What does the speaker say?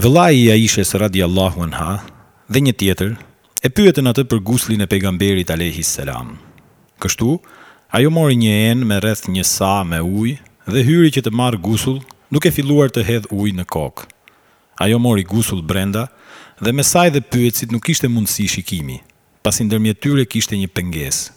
Vëllai i Aishes radijallahu anha dhe një tjetër e pyetën atë për guslin e Pejgamberit alejhi selam. Kështu, ajo mori një enë me rreth një sa me ujë dhe hyri që të marrë gusull duke filluar të hedhë ujë në kokë. Ajo mori gusull brenda dhe mes saj dhe pyetësit nuk kishte mundësi shikimi, pasi ndërmjet tyre kishte një pengesë.